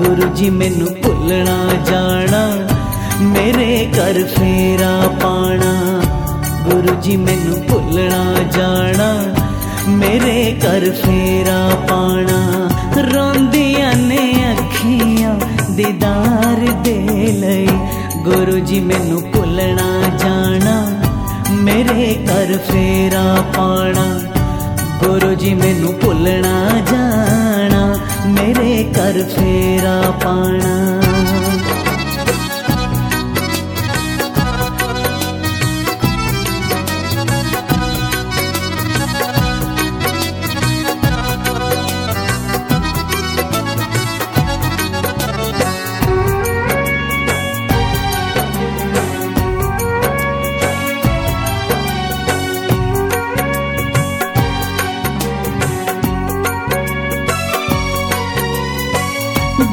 ਗੁਰੂ ਜੀ ਮੈਨੂੰ ਭੁੱਲਣਾ ਜਾਣਾ, ਮੇਰੇ ਘਰ ਫੇਰਾ ਪਾਣਾ। ਗੁਰੂ ਜੀ ਮੈਨੂੰ ਭੁੱਲਣਾ ਜਾਣਾ, ਮੇਰੇ ਘਰ ਫੇਰਾ ਪਾਣਾ। ਰੋਂਦੀਆਂ ਨੇ ਅੱਖੀਆਂ ਦੀਦਾਰ ਦੇ ਲਈ। ਗੁਰੂ ਜੀ ਮੈਨੂੰ ਭੁੱਲਣਾ ਜਾਣਾ, ਮੇਰੇ ਘਰ ਫੇਰਾ ਪਾਣਾ। ਗੁਰੂ ਜੀ ਮੈਨੂੰ ਭੁੱਲਣਾ ਜਾਣਾ। फेरा पाणा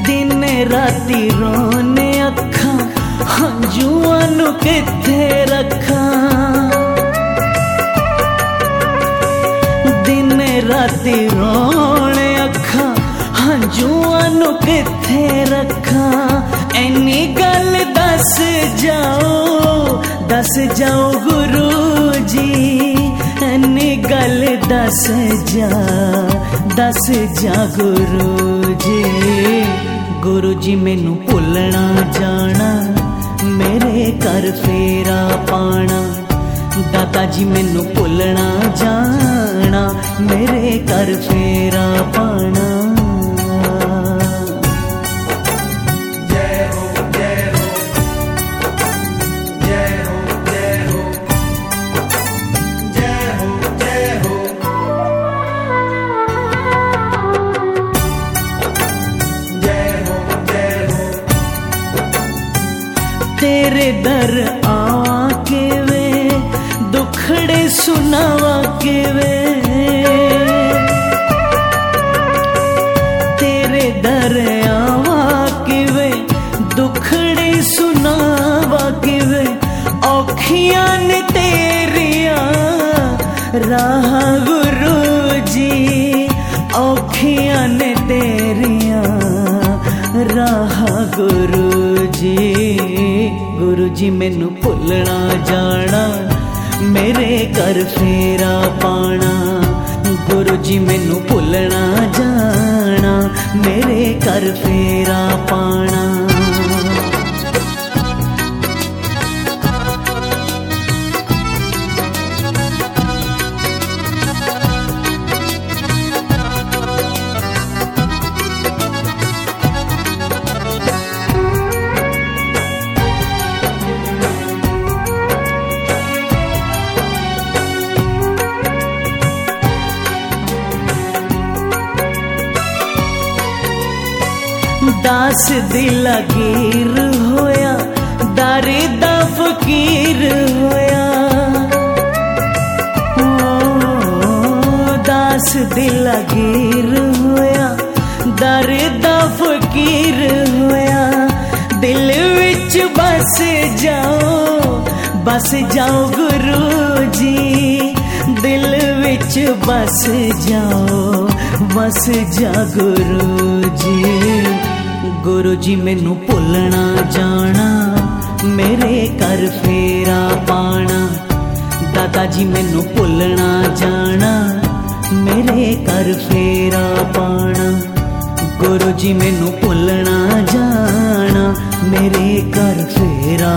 दिन राती रोने अखा हाँ, हंजुआन नु किथे रखा। दिन राती रोने अखा हाँ, हंजुआन नु किथे रखा। एनी गल दस जाओ दस जाओ गुरु जी ਦੱਸ ਜਾ ਦੱਸ ਜਾ ਗੁਰੂ ਜੀ। ਗੁਰੂ ਜੀ, ਮੈਨੂੰ ਭੁੱਲਣਾ ਜਾਣਾ, ਮੇਰੇ ਘਰ ਫੇਰਾ ਪਾਣਾ। ਦਾਤਾ ਜੀ, ਮੈਨੂੰ ਭੁੱਲਣਾ ਜਾਣਾ, ਮੇਰੇ ਘਰ ਫੇਰਾ ਪਾਣਾ। दर आके वे, दुखड़े सुनावा के वे। तेरे दर आवा के वे, दुखड़े सुनावा के वे। औखियाँ ने तेरिया, राह ਰਾਹ ਗੁਰੂ ਜੀ ਗੁਰੂ ਜੀ ਮੈਨੂੰ ਭੁੱਲਣਾ ਜਾਣਾ, ਮੇਰੇ ਘਰ ਫੇਰਾ ਪਾਣਾ। ਗੁਰੂ ਜੀ ਮੈਨੂੰ ਭੁੱਲਣਾ ਜਾਣਾ, ਮੇਰੇ ਘਰ ਫੇਰਾ ਪਾਣਾ। दास दिल अगीर होया दारे दा फकीर होया। ओ, दास दिल अगीर होया दारे दा फकीर होया। दिल विच बस जाओ बस जाओ गुरु जी दिल विच बस जाओ बस जा गुरु जी ਗੁਰੂ ਜੀ ਮੈਨੂੰ ਭੁੱਲਣਾ ਜਾਣਾ, ਮੇਰੇ ਘਰ ਫੇਰਾ ਪਾਣਾ। ਦਾਦਾ ਜੀ ਮੈਨੂੰ ਭੁੱਲਣਾ ਜਾਣਾ, ਮੇਰੇ ਘਰ ਫੇਰਾ ਪਾਣਾ। ਗੁਰੂ ਜੀ ਮੈਨੂੰ ਭੁੱਲਣਾ ਜਾਣਾ, ਮੇਰੇ ਘਰ ਫੇਰਾ